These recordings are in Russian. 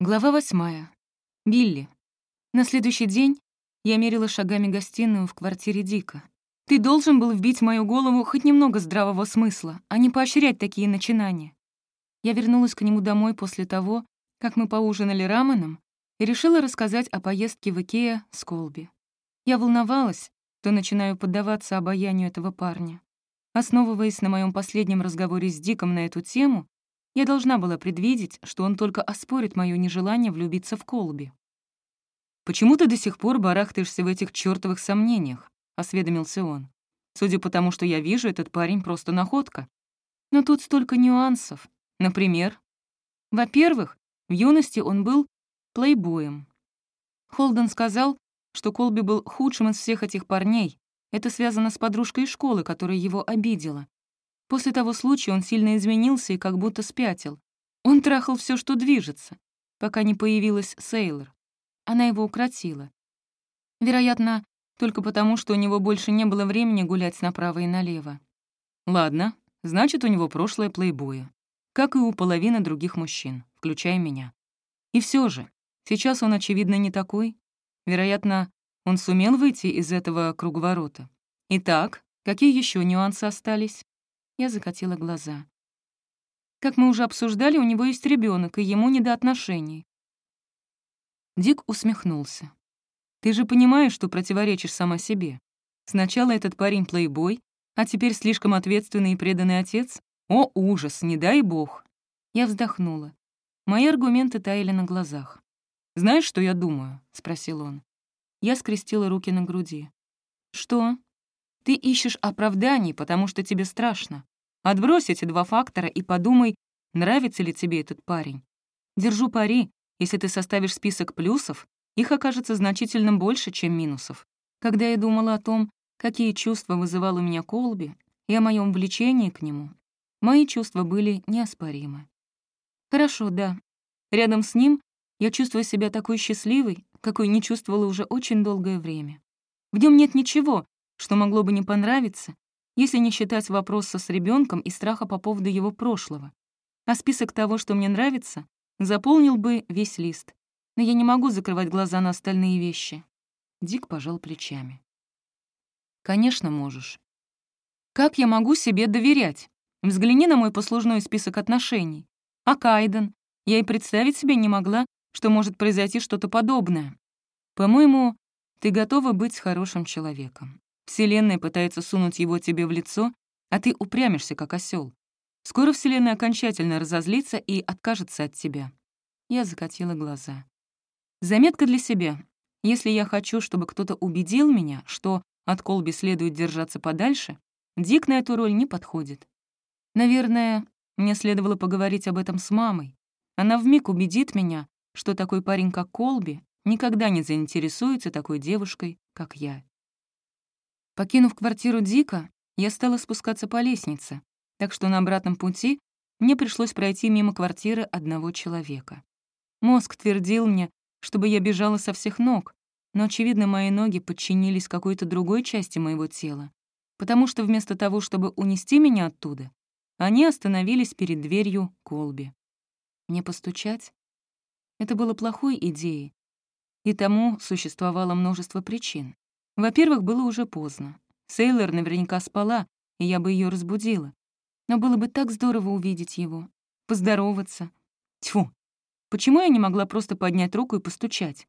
Глава восьмая. Билли. На следующий день я мерила шагами гостиную в квартире Дика. Ты должен был вбить в мою голову хоть немного здравого смысла, а не поощрять такие начинания. Я вернулась к нему домой после того, как мы поужинали раменом, и решила рассказать о поездке в Икеа с Колби. Я волновалась, что начинаю поддаваться обаянию этого парня. Основываясь на моем последнем разговоре с Диком на эту тему, я должна была предвидеть, что он только оспорит моё нежелание влюбиться в Колби. «Почему ты до сих пор барахтаешься в этих чёртовых сомнениях?» — осведомился он. «Судя по тому, что я вижу, этот парень просто находка. Но тут столько нюансов. Например, во-первых, в юности он был плейбоем. Холден сказал, что Колби был худшим из всех этих парней. Это связано с подружкой из школы, которая его обидела. После того случая он сильно изменился и как будто спятил. Он трахал все, что движется, пока не появилась Сейлор. Она его укротила. Вероятно, только потому, что у него больше не было времени гулять направо и налево. Ладно, значит, у него прошлое плейбоя, как и у половины других мужчин, включая меня. И все же, сейчас он, очевидно, не такой. Вероятно, он сумел выйти из этого круговорота. Итак, какие еще нюансы остались? Я закатила глаза. Как мы уже обсуждали, у него есть ребенок, и ему не до отношений. Дик усмехнулся. «Ты же понимаешь, что противоречишь сама себе. Сначала этот парень плейбой, а теперь слишком ответственный и преданный отец? О, ужас, не дай бог!» Я вздохнула. Мои аргументы таяли на глазах. «Знаешь, что я думаю?» — спросил он. Я скрестила руки на груди. «Что?» Ты ищешь оправданий, потому что тебе страшно. Отбрось эти два фактора и подумай, нравится ли тебе этот парень. Держу пари, если ты составишь список плюсов, их окажется значительно больше, чем минусов. Когда я думала о том, какие чувства вызывал у меня Колби, и о моем влечении к нему, мои чувства были неоспоримы. Хорошо, да. Рядом с ним я чувствую себя такой счастливой, какой не чувствовала уже очень долгое время. В нем нет ничего, что могло бы не понравиться, если не считать вопроса с ребенком и страха по поводу его прошлого. А список того, что мне нравится, заполнил бы весь лист. Но я не могу закрывать глаза на остальные вещи. Дик пожал плечами. «Конечно, можешь. Как я могу себе доверять? Взгляни на мой послужной список отношений. А Кайден? Я и представить себе не могла, что может произойти что-то подобное. По-моему, ты готова быть хорошим человеком. Вселенная пытается сунуть его тебе в лицо, а ты упрямишься, как осел. Скоро Вселенная окончательно разозлится и откажется от тебя. Я закатила глаза. Заметка для себя. Если я хочу, чтобы кто-то убедил меня, что от Колби следует держаться подальше, Дик на эту роль не подходит. Наверное, мне следовало поговорить об этом с мамой. Она вмиг убедит меня, что такой парень, как Колби, никогда не заинтересуется такой девушкой, как я. Покинув квартиру Дика, я стала спускаться по лестнице, так что на обратном пути мне пришлось пройти мимо квартиры одного человека. Мозг твердил мне, чтобы я бежала со всех ног, но, очевидно, мои ноги подчинились какой-то другой части моего тела, потому что вместо того, чтобы унести меня оттуда, они остановились перед дверью Колби. Мне постучать? Это было плохой идеей, и тому существовало множество причин. Во-первых, было уже поздно. Сейлор наверняка спала, и я бы ее разбудила. Но было бы так здорово увидеть его, поздороваться. Тьфу, почему я не могла просто поднять руку и постучать?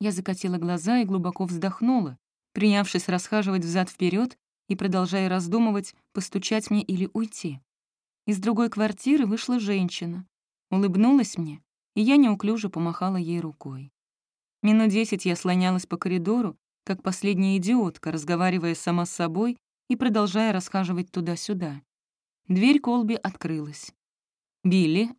Я закатила глаза и глубоко вздохнула, принявшись расхаживать взад вперед и продолжая раздумывать, постучать мне или уйти. Из другой квартиры вышла женщина, улыбнулась мне, и я неуклюже помахала ей рукой. Минут десять я слонялась по коридору, как последняя идиотка, разговаривая сама с собой и продолжая расхаживать туда-сюда. Дверь Колби открылась. «Билли?»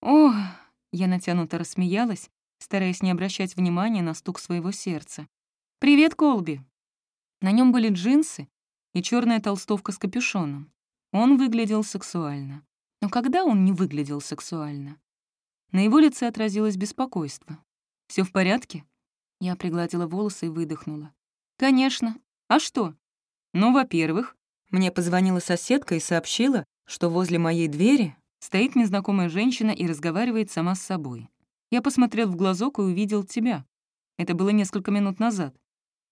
«Ох!» — я натянуто рассмеялась, стараясь не обращать внимания на стук своего сердца. «Привет, Колби!» На нем были джинсы и черная толстовка с капюшоном. Он выглядел сексуально. Но когда он не выглядел сексуально? На его лице отразилось беспокойство. Все в порядке?» Я пригладила волосы и выдохнула. «Конечно. А что?» «Ну, во-первых, мне позвонила соседка и сообщила, что возле моей двери стоит незнакомая женщина и разговаривает сама с собой. Я посмотрел в глазок и увидел тебя. Это было несколько минут назад.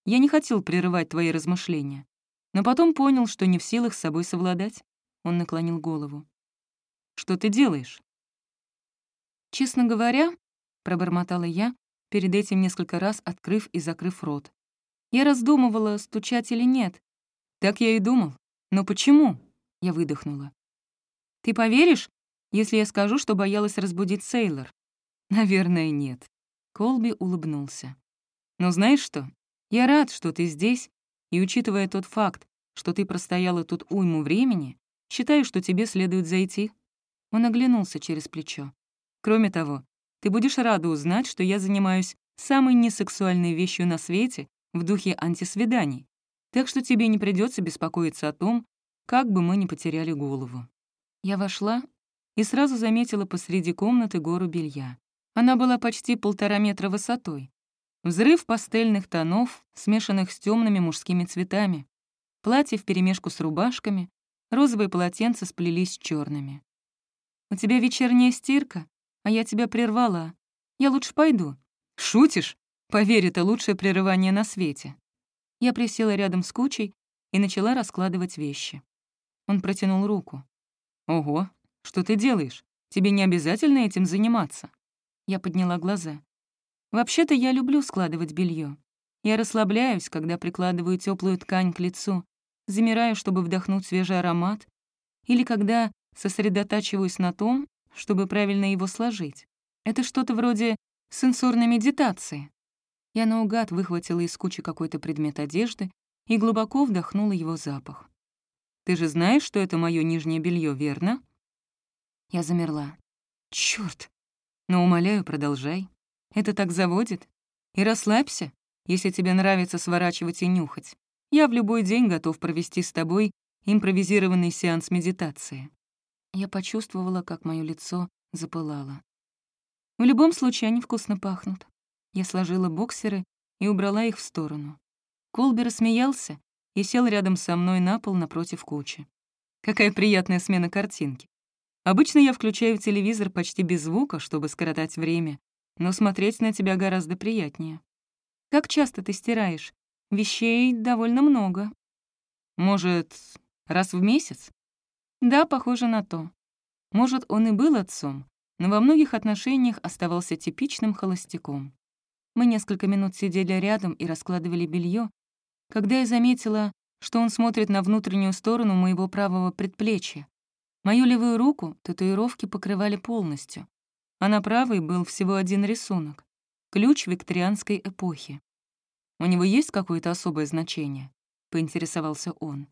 Я не хотел прерывать твои размышления, но потом понял, что не в силах с собой совладать. Он наклонил голову. «Что ты делаешь?» «Честно говоря», — пробормотала я, перед этим несколько раз открыв и закрыв рот. Я раздумывала, стучать или нет. Так я и думал. Но почему? Я выдохнула. Ты поверишь, если я скажу, что боялась разбудить Сейлор? Наверное, нет. Колби улыбнулся. Но знаешь что? Я рад, что ты здесь, и учитывая тот факт, что ты простояла тут уйму времени, считаю, что тебе следует зайти. Он оглянулся через плечо. Кроме того, ты будешь рада узнать, что я занимаюсь самой несексуальной вещью на свете в духе антисвиданий, так что тебе не придется беспокоиться о том, как бы мы не потеряли голову. Я вошла и сразу заметила посреди комнаты гору белья. Она была почти полтора метра высотой. Взрыв пастельных тонов, смешанных с темными мужскими цветами. Платье вперемешку с рубашками, розовые полотенца сплелись с черными. «У тебя вечерняя стирка, а я тебя прервала. Я лучше пойду». «Шутишь? Поверь, это лучшее прерывание на свете». Я присела рядом с кучей и начала раскладывать вещи. Он протянул руку. «Ого, что ты делаешь? Тебе не обязательно этим заниматься». Я подняла глаза. «Вообще-то я люблю складывать белье. Я расслабляюсь, когда прикладываю теплую ткань к лицу, замираю, чтобы вдохнуть свежий аромат, или когда сосредотачиваюсь на том, чтобы правильно его сложить. Это что-то вроде сенсорной медитации. Я наугад выхватила из кучи какой-то предмет одежды и глубоко вдохнула его запах. «Ты же знаешь, что это мое нижнее белье, верно?» Я замерла. Черт! Но умоляю, продолжай. Это так заводит. И расслабься, если тебе нравится сворачивать и нюхать. Я в любой день готов провести с тобой импровизированный сеанс медитации. Я почувствовала, как мое лицо запылало. В любом случае, они вкусно пахнут. Я сложила боксеры и убрала их в сторону. Колби рассмеялся и сел рядом со мной на пол напротив кучи. Какая приятная смена картинки. Обычно я включаю телевизор почти без звука, чтобы скоротать время, но смотреть на тебя гораздо приятнее. Как часто ты стираешь? Вещей довольно много. Может, раз в месяц? Да, похоже на то. Может, он и был отцом, но во многих отношениях оставался типичным холостяком. Мы несколько минут сидели рядом и раскладывали белье, когда я заметила, что он смотрит на внутреннюю сторону моего правого предплечья. Мою левую руку татуировки покрывали полностью, а на правой был всего один рисунок — ключ викторианской эпохи. «У него есть какое-то особое значение?» — поинтересовался он.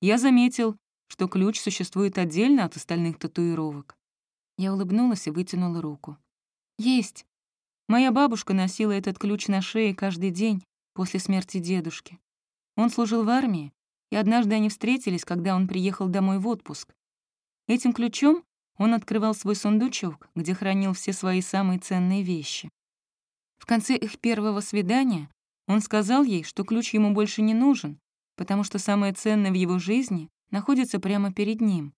Я заметил, что ключ существует отдельно от остальных татуировок. Я улыбнулась и вытянула руку. «Есть. Моя бабушка носила этот ключ на шее каждый день после смерти дедушки. Он служил в армии, и однажды они встретились, когда он приехал домой в отпуск. Этим ключом он открывал свой сундучок, где хранил все свои самые ценные вещи. В конце их первого свидания он сказал ей, что ключ ему больше не нужен, потому что самое ценное в его жизни находится прямо перед ним.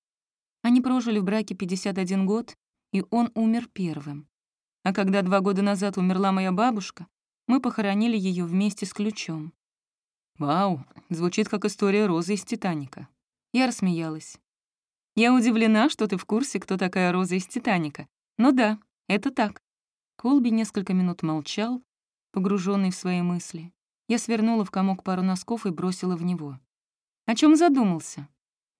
Они прожили в браке 51 год, и он умер первым. А когда два года назад умерла моя бабушка, мы похоронили ее вместе с ключом. «Вау, звучит как история Розы из «Титаника». Я рассмеялась. «Я удивлена, что ты в курсе, кто такая Роза из «Титаника». Но да, это так». Колби несколько минут молчал, погруженный в свои мысли. Я свернула в комок пару носков и бросила в него. «О чем задумался?»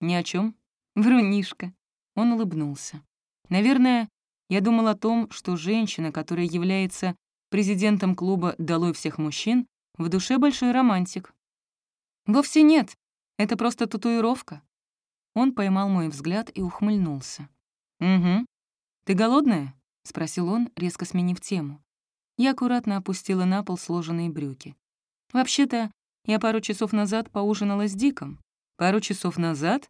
«Ни о чем. Врунишка». Он улыбнулся. «Наверное, я думал о том, что женщина, которая является президентом клуба «Долой всех мужчин», в душе большой романтик. Вовсе нет, это просто татуировка. Он поймал мой взгляд и ухмыльнулся. «Угу. Ты голодная?» — спросил он, резко сменив тему. Я аккуратно опустила на пол сложенные брюки. «Вообще-то, я пару часов назад поужинала с Диком. Пару часов назад?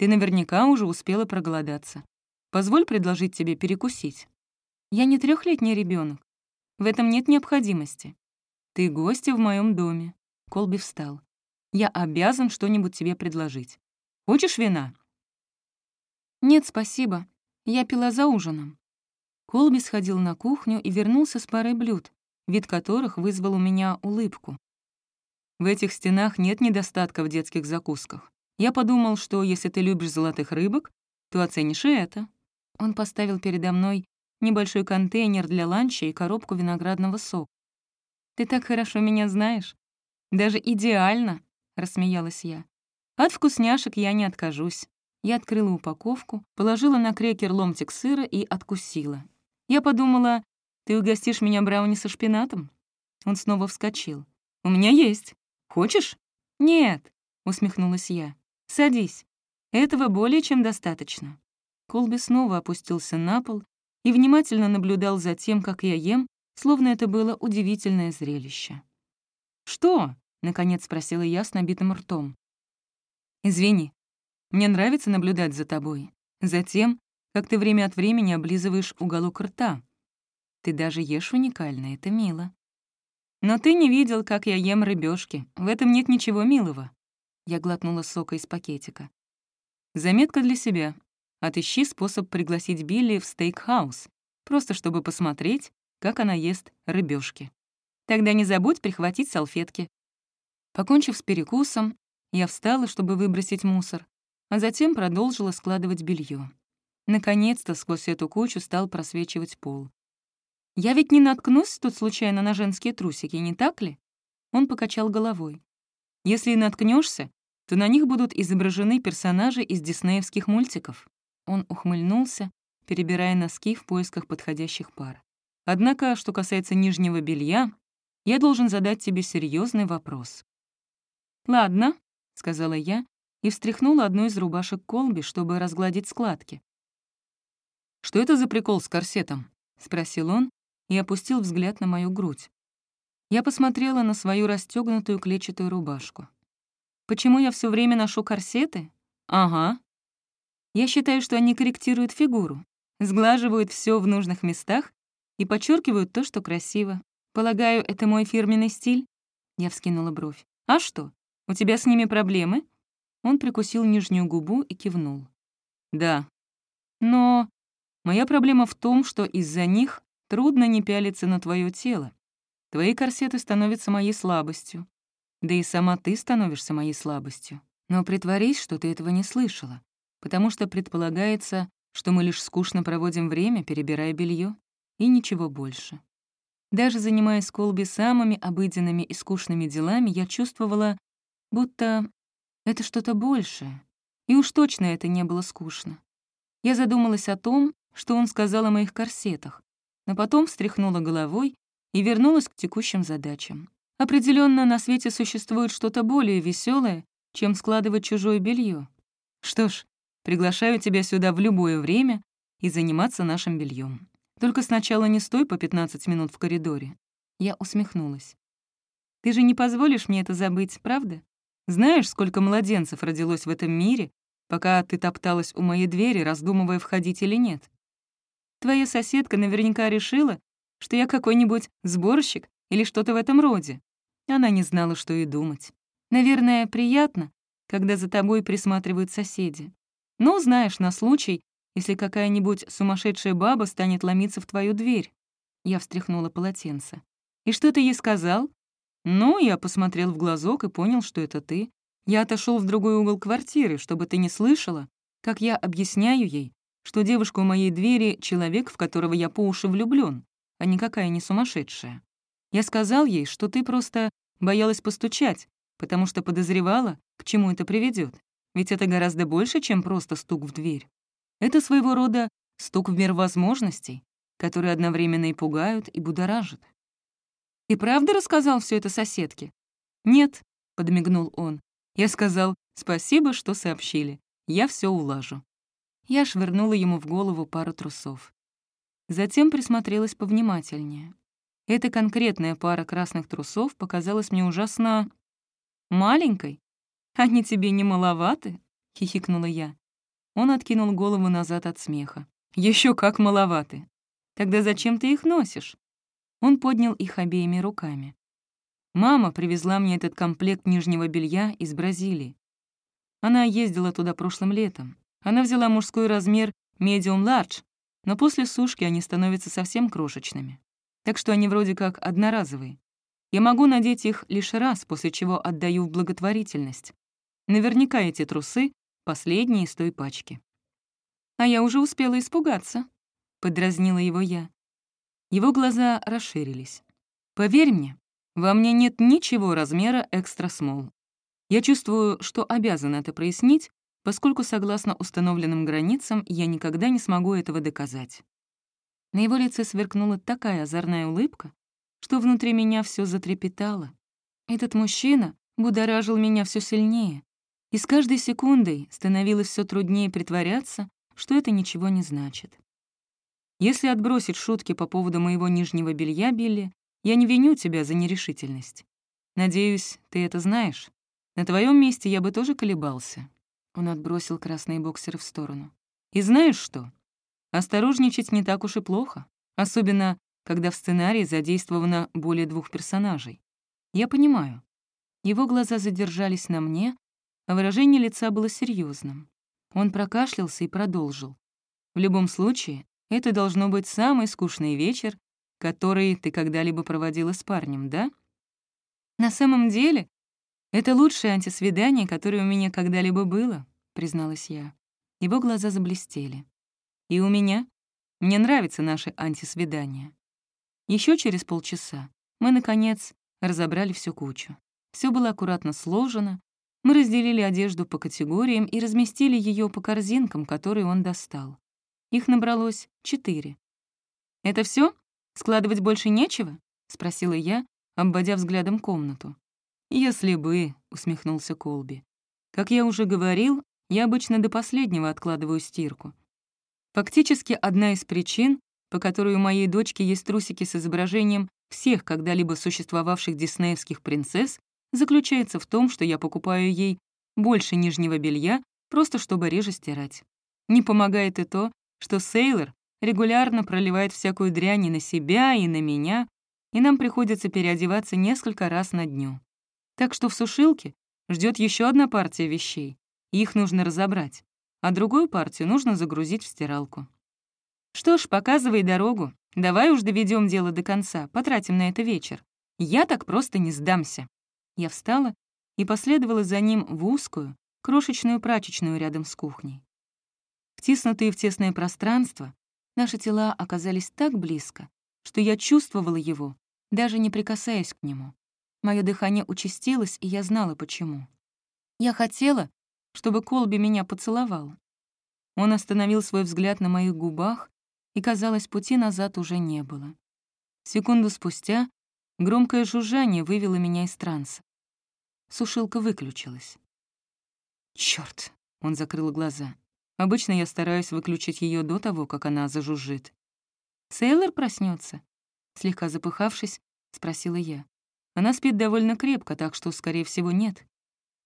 Ты наверняка уже успела проголодаться. Позволь предложить тебе перекусить. Я не трехлетний ребенок. В этом нет необходимости. Ты гостья в моем доме. Колби встал. Я обязан что-нибудь тебе предложить. Хочешь вина? Нет, спасибо. Я пила за ужином. Колби сходил на кухню и вернулся с парой блюд, вид которых вызвал у меня улыбку. В этих стенах нет недостатка в детских закусках. Я подумал, что если ты любишь золотых рыбок, то оценишь и это. Он поставил передо мной небольшой контейнер для ланча и коробку виноградного сока. «Ты так хорошо меня знаешь. Даже идеально», — рассмеялась я. «От вкусняшек я не откажусь». Я открыла упаковку, положила на крекер ломтик сыра и откусила. Я подумала, ты угостишь меня брауни со шпинатом? Он снова вскочил. «У меня есть. Хочешь?» «Нет», — усмехнулась я. «Садись. Этого более чем достаточно». Колби снова опустился на пол и внимательно наблюдал за тем, как я ем, словно это было удивительное зрелище. «Что?» — наконец спросила я с набитым ртом. «Извини, мне нравится наблюдать за тобой, за тем, как ты время от времени облизываешь уголок рта. Ты даже ешь уникально, это мило. Но ты не видел, как я ем рыбешки. В этом нет ничего милого». Я глотнула сока из пакетика. Заметка для себя. Отыщи способ пригласить Билли в стейкхаус, просто чтобы посмотреть, как она ест рыбешки. Тогда не забудь прихватить салфетки. Покончив с перекусом, я встала, чтобы выбросить мусор, а затем продолжила складывать белье. Наконец-то сквозь эту кучу стал просвечивать пол. «Я ведь не наткнусь тут случайно на женские трусики, не так ли?» Он покачал головой. «Если и наткнешься, то на них будут изображены персонажи из диснеевских мультиков. Он ухмыльнулся, перебирая носки в поисках подходящих пар. «Однако, что касается нижнего белья, я должен задать тебе серьезный вопрос». «Ладно», — сказала я и встряхнула одну из рубашек Колби, чтобы разгладить складки. «Что это за прикол с корсетом?» — спросил он и опустил взгляд на мою грудь. Я посмотрела на свою расстегнутую клетчатую рубашку. «Почему я все время ношу корсеты? Ага, я считаю, что они корректируют фигуру, сглаживают все в нужных местах и подчеркивают то, что красиво. Полагаю, это мой фирменный стиль?» Я вскинула бровь. «А что, у тебя с ними проблемы?» Он прикусил нижнюю губу и кивнул. «Да. Но моя проблема в том, что из-за них трудно не пялиться на твое тело. Твои корсеты становятся моей слабостью. Да и сама ты становишься моей слабостью. Но притворись, что ты этого не слышала потому что предполагается, что мы лишь скучно проводим время, перебирая белье, и ничего больше. Даже занимаясь с Колби самыми обыденными и скучными делами, я чувствовала, будто это что-то большее. И уж точно это не было скучно. Я задумалась о том, что он сказал о моих корсетах, но потом встряхнула головой и вернулась к текущим задачам. Определенно на свете существует что-то более веселое, чем складывать чужое белье. Что ж, Приглашаю тебя сюда в любое время и заниматься нашим бельем. Только сначала не стой по 15 минут в коридоре». Я усмехнулась. «Ты же не позволишь мне это забыть, правда? Знаешь, сколько младенцев родилось в этом мире, пока ты топталась у моей двери, раздумывая, входить или нет? Твоя соседка наверняка решила, что я какой-нибудь сборщик или что-то в этом роде. Она не знала, что и думать. Наверное, приятно, когда за тобой присматривают соседи. Ну, знаешь, на случай, если какая-нибудь сумасшедшая баба станет ломиться в твою дверь. Я встряхнула полотенце. И что ты ей сказал? Ну, я посмотрел в глазок и понял, что это ты. Я отошел в другой угол квартиры, чтобы ты не слышала, как я объясняю ей, что девушка у моей двери — человек, в которого я по уши влюблён, а никакая не сумасшедшая. Я сказал ей, что ты просто боялась постучать, потому что подозревала, к чему это приведет. Ведь это гораздо больше, чем просто стук в дверь. Это своего рода стук в мир возможностей, которые одновременно и пугают, и будоражат. «И правда рассказал все это соседке?» «Нет», — подмигнул он. Я сказал, «Спасибо, что сообщили. Я все улажу». Я швырнула ему в голову пару трусов. Затем присмотрелась повнимательнее. Эта конкретная пара красных трусов показалась мне ужасно... маленькой, «Они тебе не маловаты?» — хихикнула я. Он откинул голову назад от смеха. Еще как маловаты. Тогда зачем ты их носишь?» Он поднял их обеими руками. «Мама привезла мне этот комплект нижнего белья из Бразилии. Она ездила туда прошлым летом. Она взяла мужской размер medium large, но после сушки они становятся совсем крошечными. Так что они вроде как одноразовые. Я могу надеть их лишь раз, после чего отдаю в благотворительность. Наверняка эти трусы — последние из той пачки. А я уже успела испугаться, — подразнила его я. Его глаза расширились. Поверь мне, во мне нет ничего размера экстра смол. Я чувствую, что обязан это прояснить, поскольку, согласно установленным границам, я никогда не смогу этого доказать. На его лице сверкнула такая озорная улыбка, что внутри меня все затрепетало. Этот мужчина будоражил меня все сильнее, и с каждой секундой становилось все труднее притворяться, что это ничего не значит. Если отбросить шутки по поводу моего нижнего белья, Билли, я не виню тебя за нерешительность. Надеюсь, ты это знаешь. На твоем месте я бы тоже колебался. Он отбросил красные боксеры в сторону. «И знаешь что? Осторожничать не так уж и плохо, особенно когда в сценарии задействовано более двух персонажей. Я понимаю. Его глаза задержались на мне, а выражение лица было серьезным. Он прокашлялся и продолжил. В любом случае, это должно быть самый скучный вечер, который ты когда-либо проводила с парнем, да? На самом деле, «Это лучшее антисвидание, которое у меня когда-либо было», — призналась я. Его глаза заблестели. «И у меня. Мне нравится наше антисвидание». Еще через полчаса мы, наконец, разобрали всю кучу. Все было аккуратно сложено, мы разделили одежду по категориям и разместили ее по корзинкам, которые он достал. Их набралось четыре. «Это все? Складывать больше нечего?» — спросила я, обводя взглядом комнату. «Если бы», — усмехнулся Колби. «Как я уже говорил, я обычно до последнего откладываю стирку. Фактически одна из причин, по которой у моей дочки есть трусики с изображением всех когда-либо существовавших диснеевских принцесс, заключается в том, что я покупаю ей больше нижнего белья, просто чтобы реже стирать. Не помогает и то, что Сейлор регулярно проливает всякую дрянь и на себя, и на меня, и нам приходится переодеваться несколько раз на дню. Так что в сушилке ждет еще одна партия вещей, их нужно разобрать, а другую партию нужно загрузить в стиралку. Что ж, показывай дорогу. Давай уж доведем дело до конца, потратим на это вечер. Я так просто не сдамся. Я встала и последовала за ним в узкую, крошечную прачечную рядом с кухней. Втиснутые в тесное пространство, наши тела оказались так близко, что я чувствовала его, даже не прикасаясь к нему. Мое дыхание участилось, и я знала, почему. Я хотела, чтобы Колби меня поцеловал. Он остановил свой взгляд на моих губах, и, казалось, пути назад уже не было. Секунду спустя громкое жужжание вывело меня из транса. Сушилка выключилась. Черт! он закрыл глаза. Обычно я стараюсь выключить ее до того, как она зажужжит. «Сейлор проснется? слегка запыхавшись, спросила я. Она спит довольно крепко, так что, скорее всего, нет.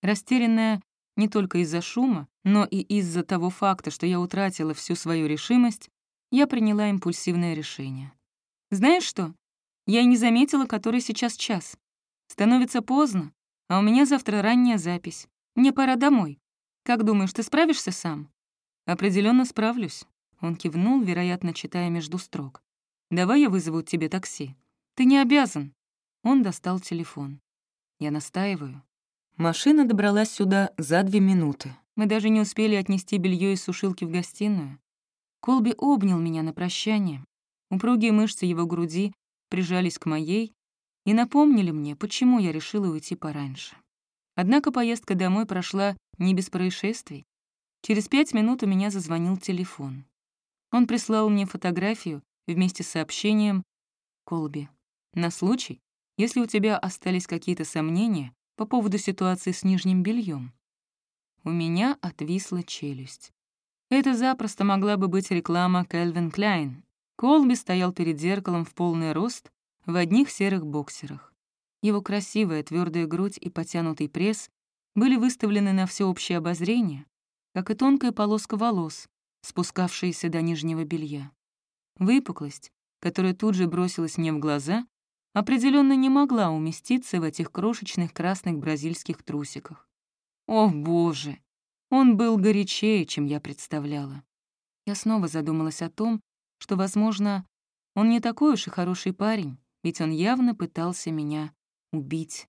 Растерянная не только из-за шума, но и из-за того факта, что я утратила всю свою решимость, я приняла импульсивное решение. Знаешь что? Я и не заметила, который сейчас час. Становится поздно, а у меня завтра ранняя запись. Мне пора домой. Как думаешь, ты справишься сам? Определенно справлюсь. Он кивнул, вероятно, читая между строк. Давай я вызову тебе такси. Ты не обязан. Он достал телефон. Я настаиваю. Машина добралась сюда за две минуты. Мы даже не успели отнести белье из сушилки в гостиную. Колби обнял меня на прощание. Упругие мышцы его груди прижались к моей и напомнили мне, почему я решила уйти пораньше. Однако поездка домой прошла не без происшествий. Через пять минут у меня зазвонил телефон. Он прислал мне фотографию вместе с сообщением «Колби, на случай, если у тебя остались какие-то сомнения по поводу ситуации с нижним бельем. У меня отвисла челюсть. Это запросто могла бы быть реклама Кельвин Клайн. Колби стоял перед зеркалом в полный рост в одних серых боксерах. Его красивая твердая грудь и потянутый пресс были выставлены на всеобщее обозрение, как и тонкая полоска волос, спускавшаяся до нижнего белья. Выпуклость, которая тут же бросилась мне в глаза, определенно не могла уместиться в этих крошечных красных бразильских трусиках. О, боже! Он был горячее, чем я представляла. Я снова задумалась о том, что, возможно, он не такой уж и хороший парень, ведь он явно пытался меня убить.